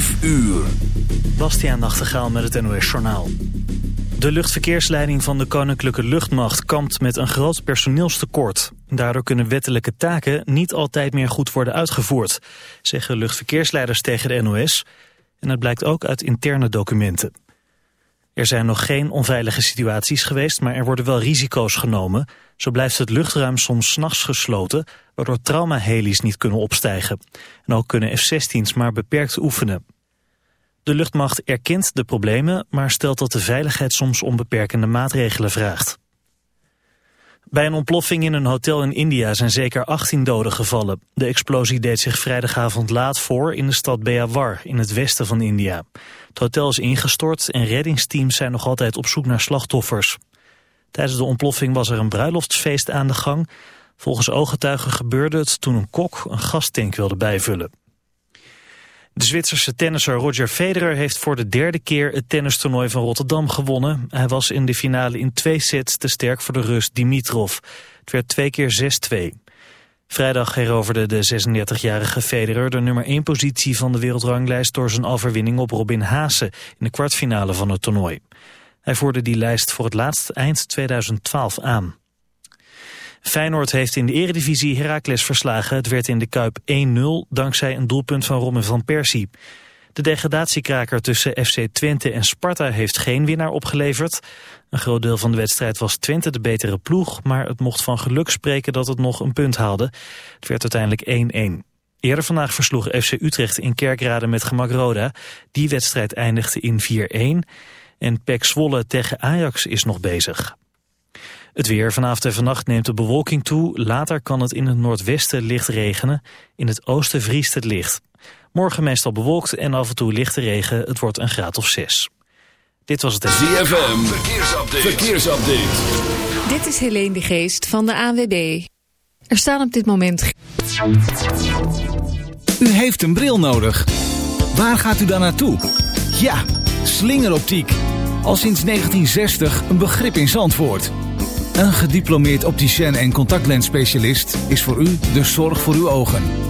5 uur. Bastiaan Nachtegaal met het NOS Journaal. De luchtverkeersleiding van de Koninklijke Luchtmacht kampt met een groot personeelstekort. Daardoor kunnen wettelijke taken niet altijd meer goed worden uitgevoerd, zeggen luchtverkeersleiders tegen de NOS. En het blijkt ook uit interne documenten. Er zijn nog geen onveilige situaties geweest, maar er worden wel risico's genomen. Zo blijft het luchtruim soms s'nachts gesloten, waardoor traumaheli's niet kunnen opstijgen. En ook kunnen F-16's maar beperkt oefenen. De luchtmacht erkent de problemen, maar stelt dat de veiligheid soms onbeperkende maatregelen vraagt. Bij een ontploffing in een hotel in India zijn zeker 18 doden gevallen. De explosie deed zich vrijdagavond laat voor in de stad Beawar in het westen van India. Het hotel is ingestort en reddingsteams zijn nog altijd op zoek naar slachtoffers. Tijdens de ontploffing was er een bruiloftsfeest aan de gang. Volgens ooggetuigen gebeurde het toen een kok een gastank wilde bijvullen. De Zwitserse tennisser Roger Federer heeft voor de derde keer het tennistoernooi van Rotterdam gewonnen. Hij was in de finale in twee sets te sterk voor de Rus Dimitrov. Het werd twee keer 6-2. Vrijdag heroverde de 36-jarige Federer de nummer 1 positie van de wereldranglijst door zijn overwinning op Robin Haase in de kwartfinale van het toernooi. Hij voerde die lijst voor het laatst eind 2012 aan. Feyenoord heeft in de eredivisie Heracles verslagen. Het werd in de Kuip 1-0 dankzij een doelpunt van Robin van Persie. De degradatiekraker tussen FC Twente en Sparta heeft geen winnaar opgeleverd. Een groot deel van de wedstrijd was Twente de betere ploeg... maar het mocht van geluk spreken dat het nog een punt haalde. Het werd uiteindelijk 1-1. Eerder vandaag versloeg FC Utrecht in Kerkrade met gemak Roda. Die wedstrijd eindigde in 4-1. En Pek Zwolle tegen Ajax is nog bezig. Het weer vanavond en vannacht neemt de bewolking toe. Later kan het in het noordwesten licht regenen. In het oosten vriest het licht. Morgen meestal bewolkt en af en toe lichte regen. Het wordt een graad of zes. Dit was het... ZFM, verkeersupdate. verkeersupdate. Dit is Helene de Geest van de ANWB. Er staan op dit moment... U heeft een bril nodig. Waar gaat u dan naartoe? Ja, slingeroptiek. Al sinds 1960 een begrip in Zandvoort. Een gediplomeerd opticien en contactlensspecialist is voor u de zorg voor uw ogen.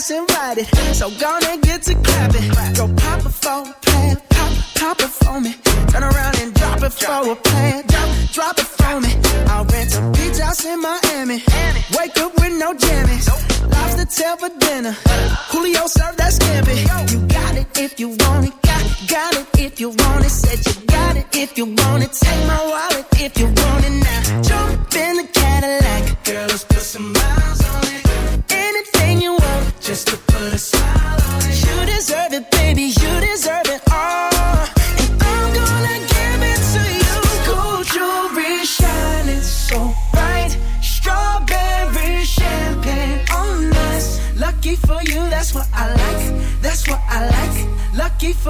So gonna get to clapping. Go pop it for a plan, pop, pop it for me. Turn around and drop it for a plan, drop, drop it for me. I'll rent a beach house in Miami. Wake up with no jammies. Lobster tail for dinner. Julio served that scampi. You got it if you want it. Got, got it if you want it. Said you got it if you want it. Take my wife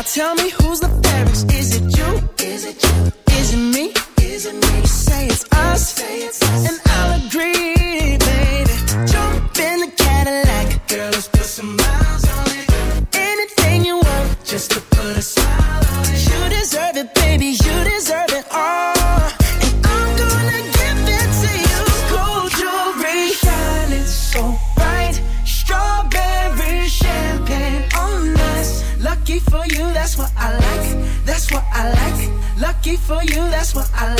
Now tell me who's the fairest? Is it you? Is it you? Is it me? Is it me? You say it's us, say it's us. and I'll agree, baby. Jump in the Cadillac, girl, let's put some miles on. that's what I like.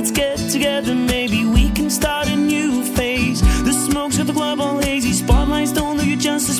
Let's get together, maybe we can start a new phase. The smoke's got the club all hazy. Spotlights don't do you justice.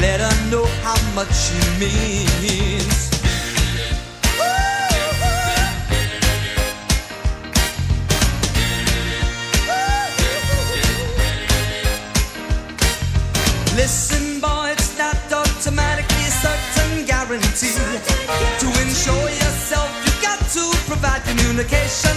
Let her know how much she means. Listen, boy, it's not automatically a certain guarantee. To ensure yourself, you got to provide communication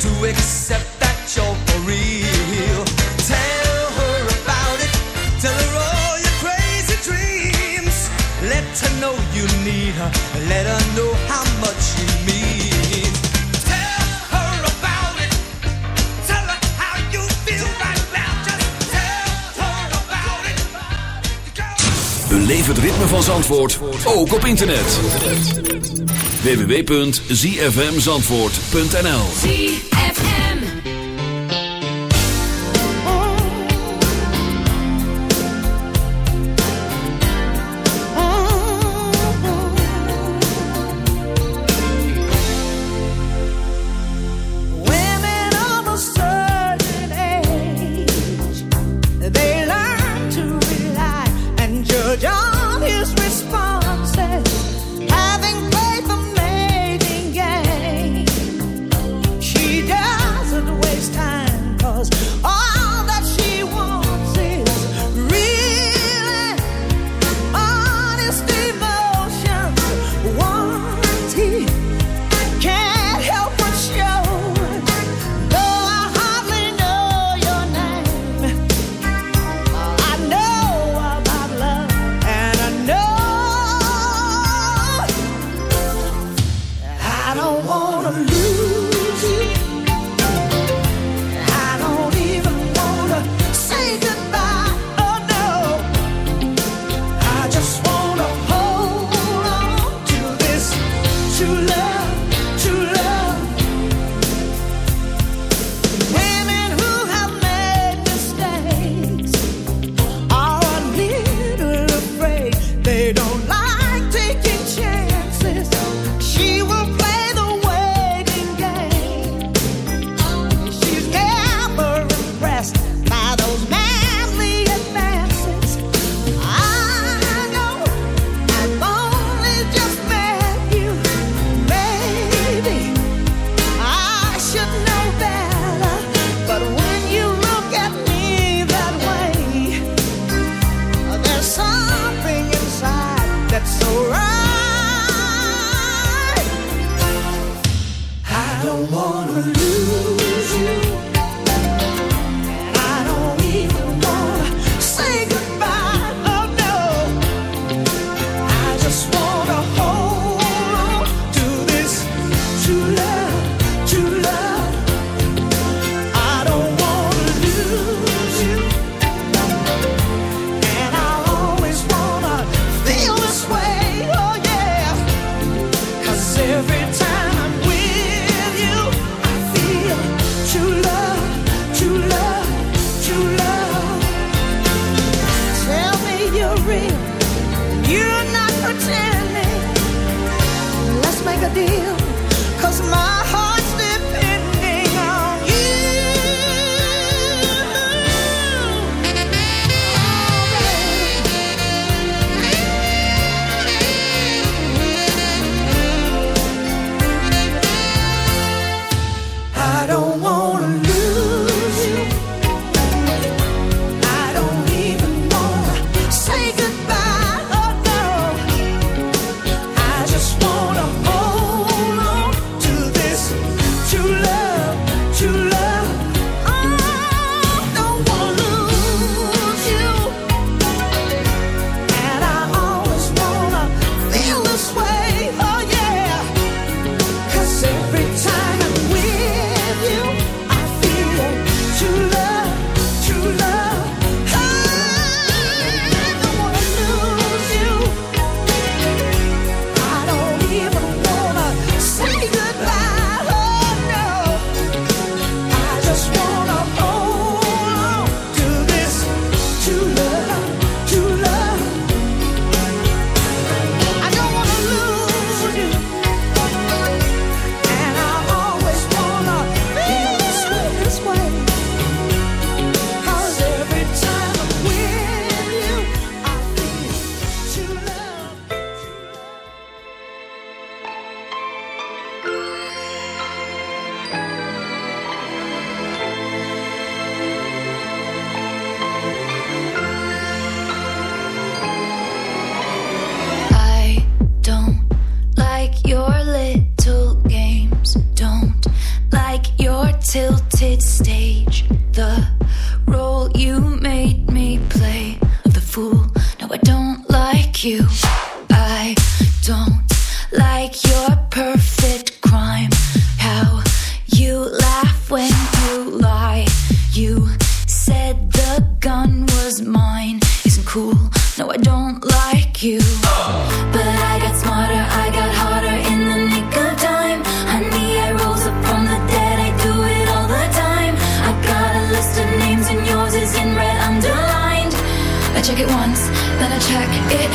to accept that you're for. Tell her about it. Tell her all your crazy dreams. Let her know you need her. Let her know how much you mean. Tell her about it. Tell her how you feel right now. Just tell her about it. Beleef het ritme van Zandvoort, ook op internet. www.zfmzandvoort.nl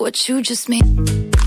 what you just made.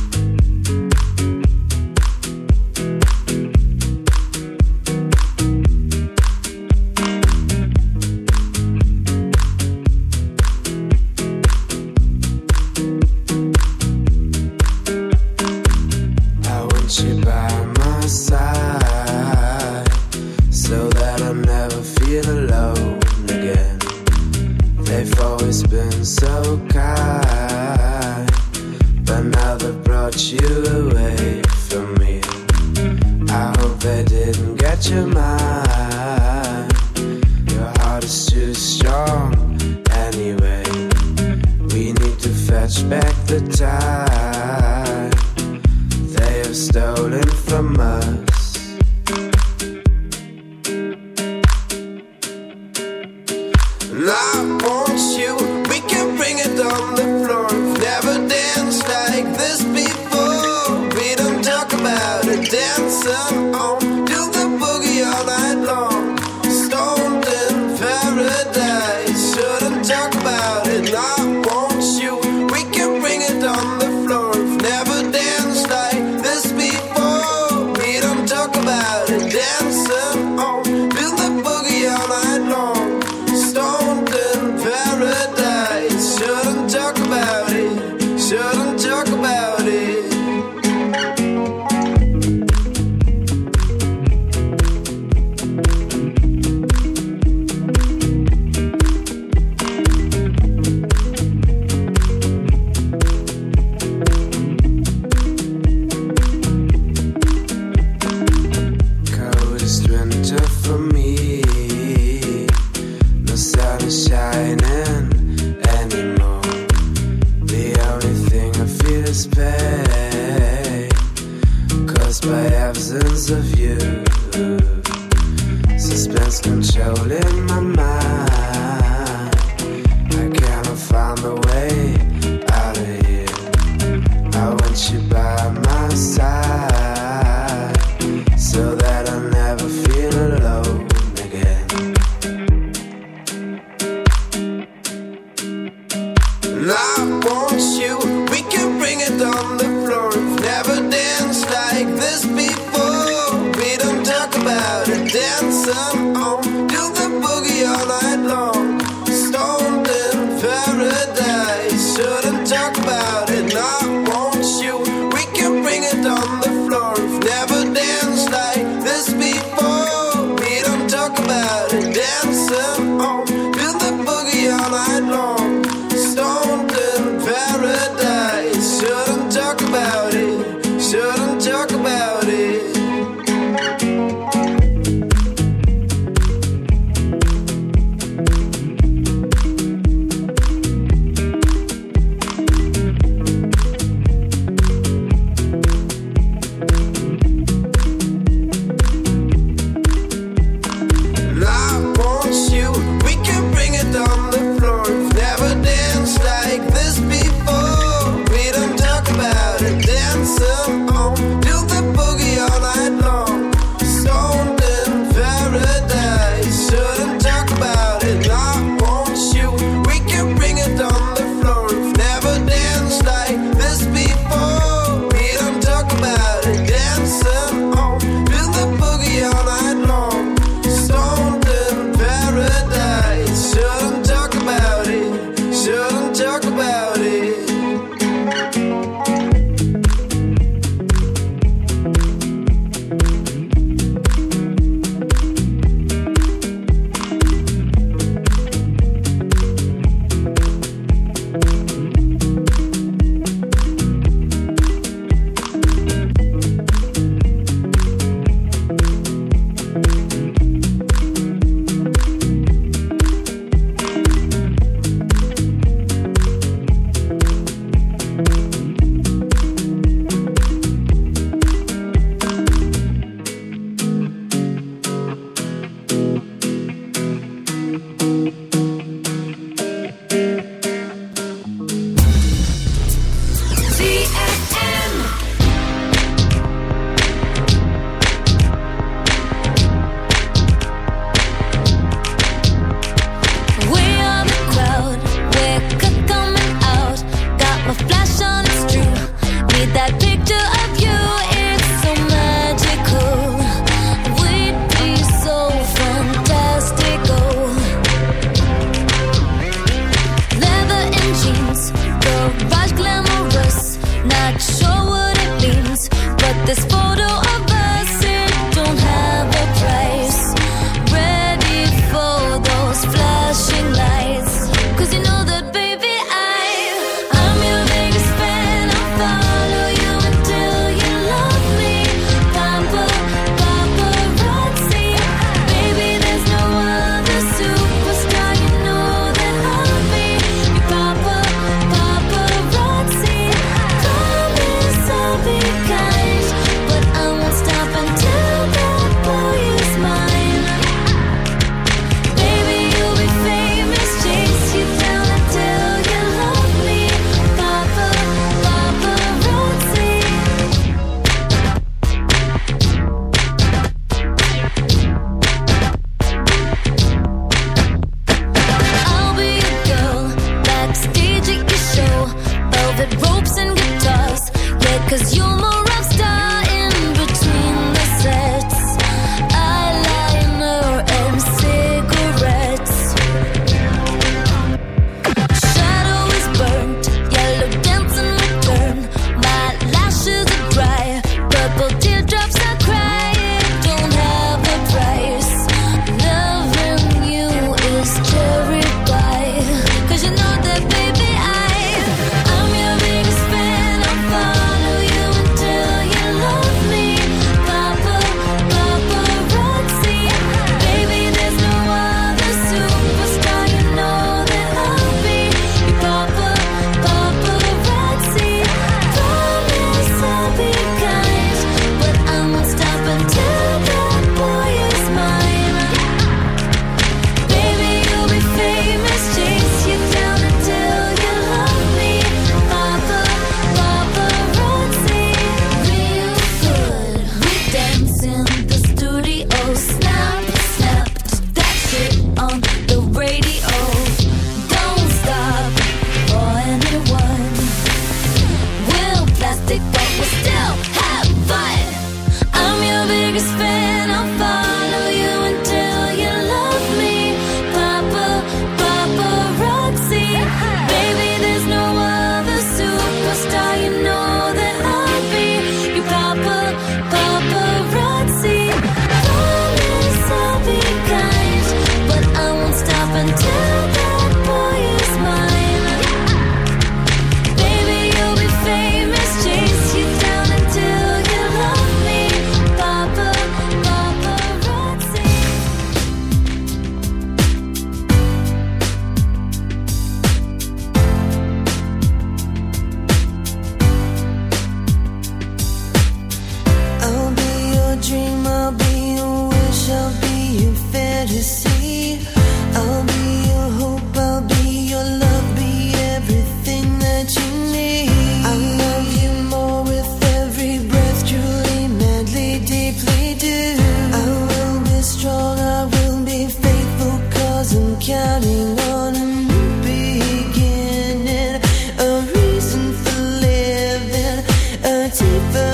A deeper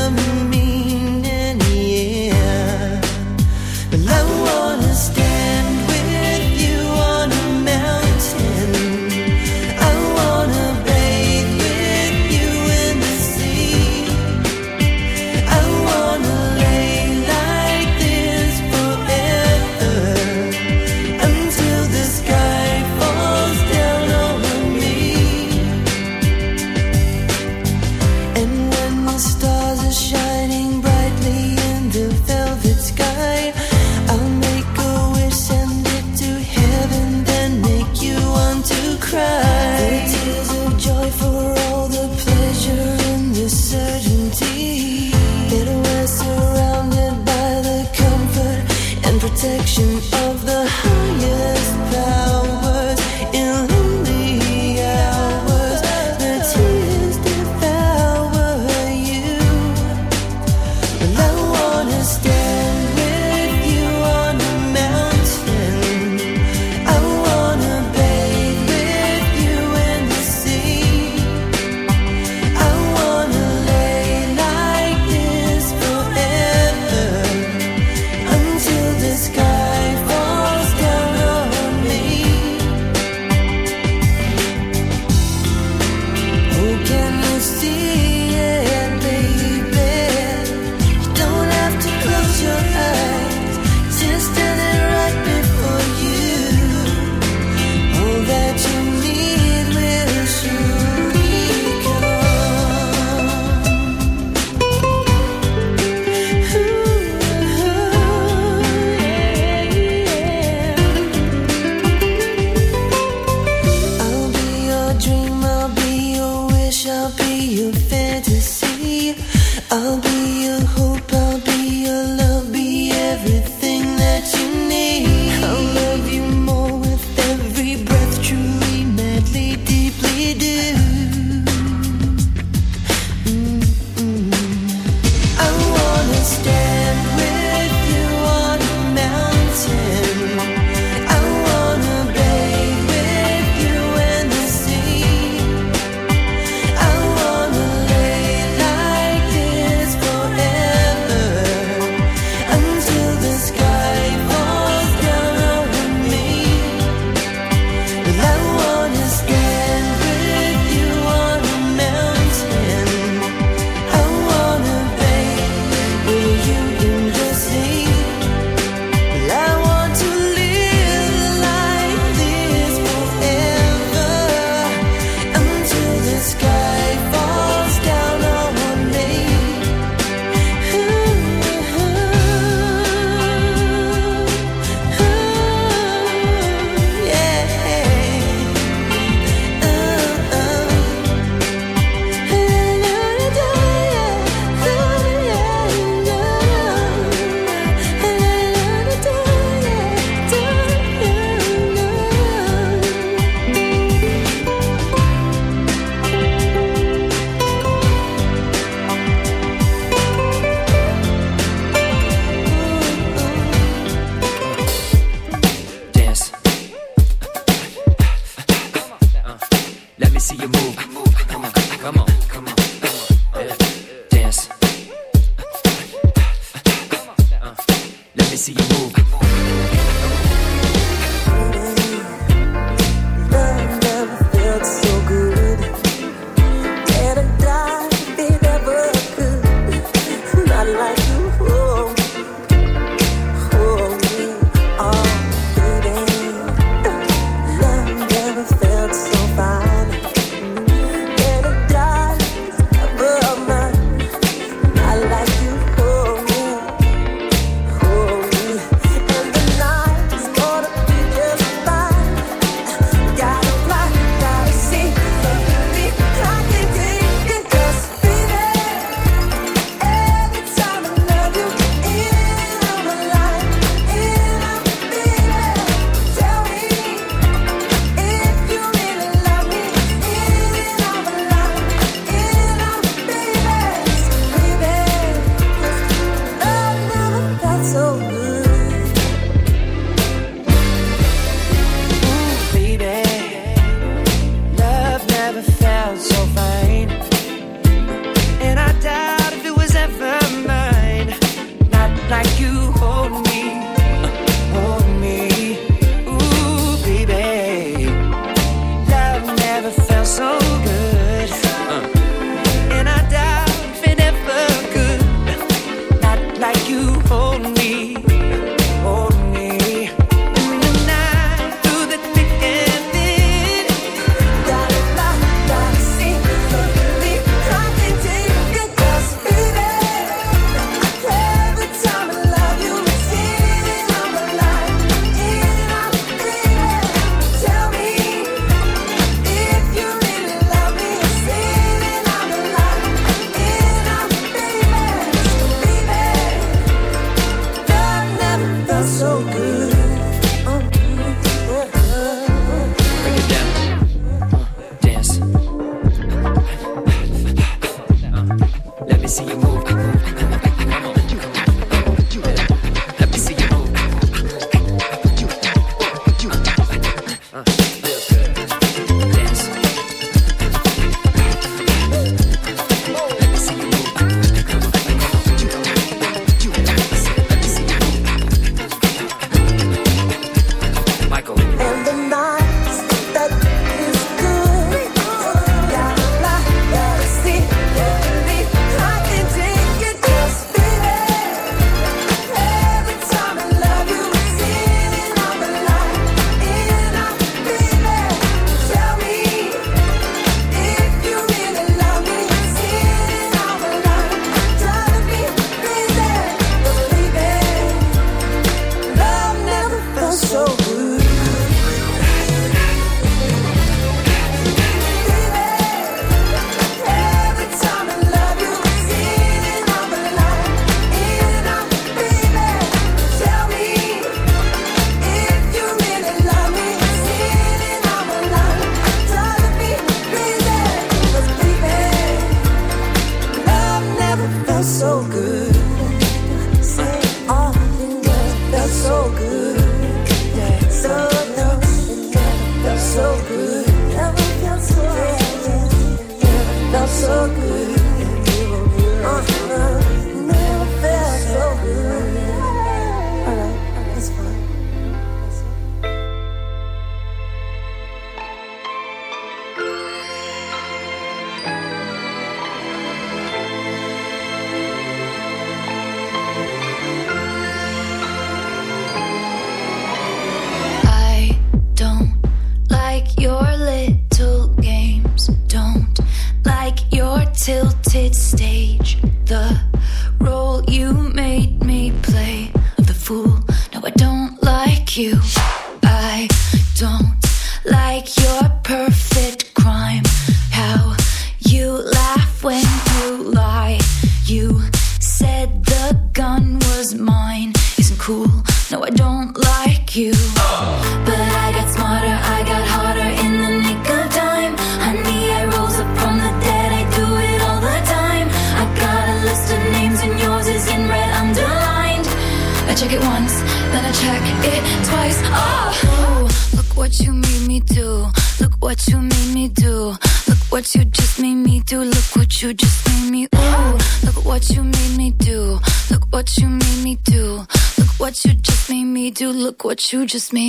you just made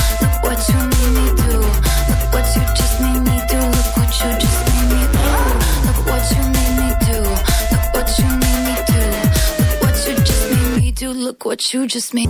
what you just made.